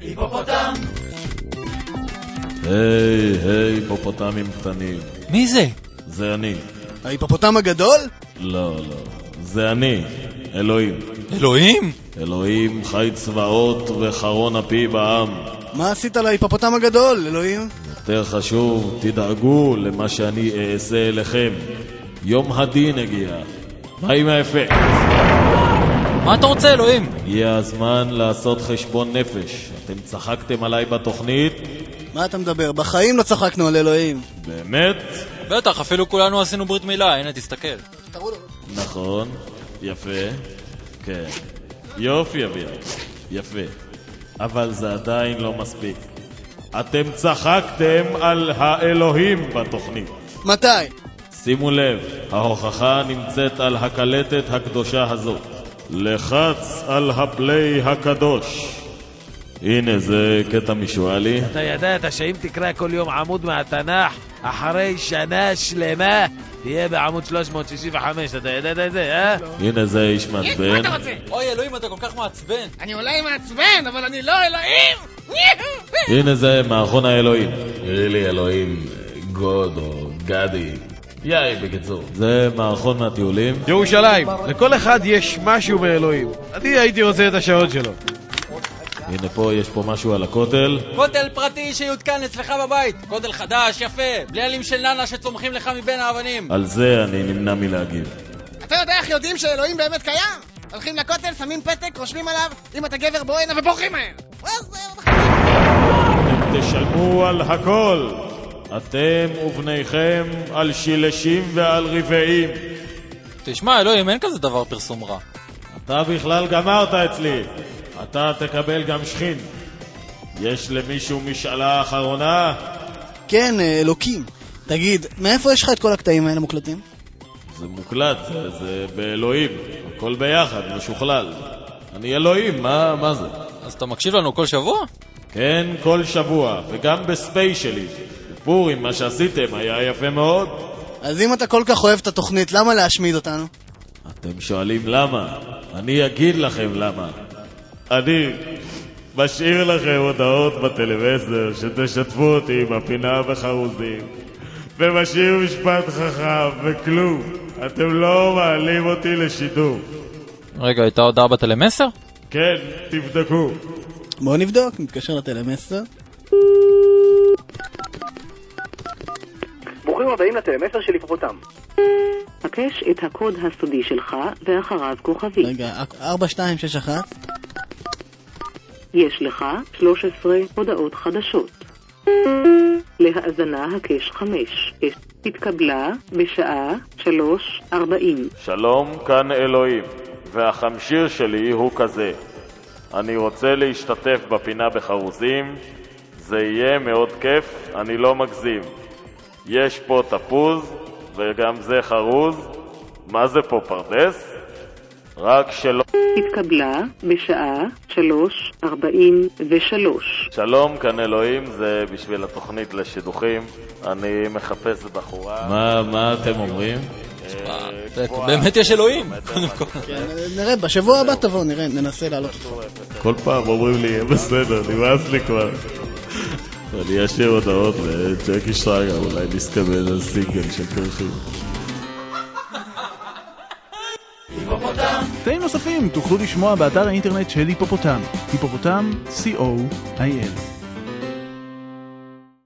היפופוטם! היי, היי, היפופוטמים קטנים. מי זה? זה אני. ההיפופוטם הגדול? לא, לא. זה אני, אלוהים. אלוהים? אלוהים חי צבאות וחרון אפי בעם. מה עשית להיפופוטם הגדול, אלוהים? יותר חשוב, תדאגו למה שאני אעשה אליכם. יום הדין הגיע. מה עם האפקט? מה אתה רוצה, אלוהים? הגיע הזמן לעשות חשבון נפש. אתם צחקתם עליי בתוכנית? מה אתה מדבר? בחיים לא צחקנו על אלוהים. באמת? בטח, אפילו כולנו עשינו ברית מילה, הנה תסתכל. נכון, יפה, כן. יופי, אביר, יפה. אבל זה עדיין לא מספיק. אתם צחקתם על האלוהים בתוכנית. מתי? שימו לב, ההוכחה נמצאת על הקלטת הקדושה הזאת. לחץ על הפליי הקדוש. הנה, זה קטע משועלי. אתה ידעת שאם תקרא כל יום עמוד מהתנ"ך, אחרי שנה שלמה תהיה בעמוד 365, אתה ידעת את זה, אה? הנה זה איש מה מעצבן. אתה רוצה? אוי, אלוהים, אתה כל כך מעצבן. אני אולי מעצבן, אבל אני לא אלוהים! הנה זה מערכון האלוהים. תראי לי אלוהים, גוד או גדי. יאי, בקיצור. זה מערכון מהטיולים. ירושלים, לכל אחד יש משהו באלוהים. אני הייתי רוצה את השעות שלו. הנה פה, יש פה משהו על הכותל. כותל פרטי שיותקן אצלך בבית. כותל חדש, יפה. בלי עלים של ננה שצומחים לך מבין האבנים. על זה אני נמנע מלהגיב. אתה יודע איך יודעים שאלוהים באמת קיים? הולכים לכותל, שמים פתק, רושמים עליו אם אתה גבר בואנה ובורחים מהר! תשלמו על הכל. אתם ובניכם על שילשים ועל רבעים. תשמע, אלוהים, אין כזה דבר פרסום רע. אתה בכלל גמרת אצלי. אתה תקבל גם שכין. יש למישהו משאלה אחרונה? כן, אה, אלוקים. תגיד, מאיפה יש לך את כל הקטעים האלה מוקלטים? זה מוקלט, זה, זה באלוהים. הכל ביחד, משוכלל. אני אלוהים, מה, מה זה? אז אתה מקשיב לנו כל שבוע? כן, כל שבוע, וגם בספיישלי. בפורים, מה שעשיתם היה יפה מאוד. אז אם אתה כל כך אוהב את התוכנית, למה להשמיד אותנו? אתם שואלים למה? אני אגיד לכם למה. אני משאיר לכם הודעות בטלוויזר שתשתפו אותי עם הפינה בחרוזים ומשאיר משפט חכם וכלום. אתם לא מעלים אותי לשידור. רגע, הייתה הודעה בטלמסר? כן, תבדקו. בואו נבדוק, נתקשר לטלמסר. ברוכים הבאים לטלמסר של היפופוטם. בקש את הקוד הסודי שלך ואחריו כוכבי. רגע, 4261? יש לך 13 הודעות חדשות. להאזנה הקש 5. התקבלה בשעה 3.40. שלום, כאן אלוהים, והחמשיר שלי הוא כזה. אני רוצה להשתתף בפינה בחרוזים, זה יהיה מאוד כיף, אני לא מגזים. יש פה תפוז, וגם זה חרוז. מה זה פה, פרדס? רק שלא... התקבלה בשעה 3.43. שלום, כאן אלוהים, זה בשביל התוכנית לשידוכים. אני מחפש בחורה. מה, מה אתם אומרים? באמת יש אלוהים. קודם כל. כן, נראה, בשבוע הבא תבוא, נראה, ננסה לעלות אותך. כל פעם אומרים לי, יהיה בסדר, נמאס לי כבר. אני אשאיר הודעות לג'קי שטייגר, אולי נסתכל על סינגל של קרחים. קטעים נוספים תוכלו לשמוע באתר האינטרנט של היפופוטם, היפופוטם, co.il.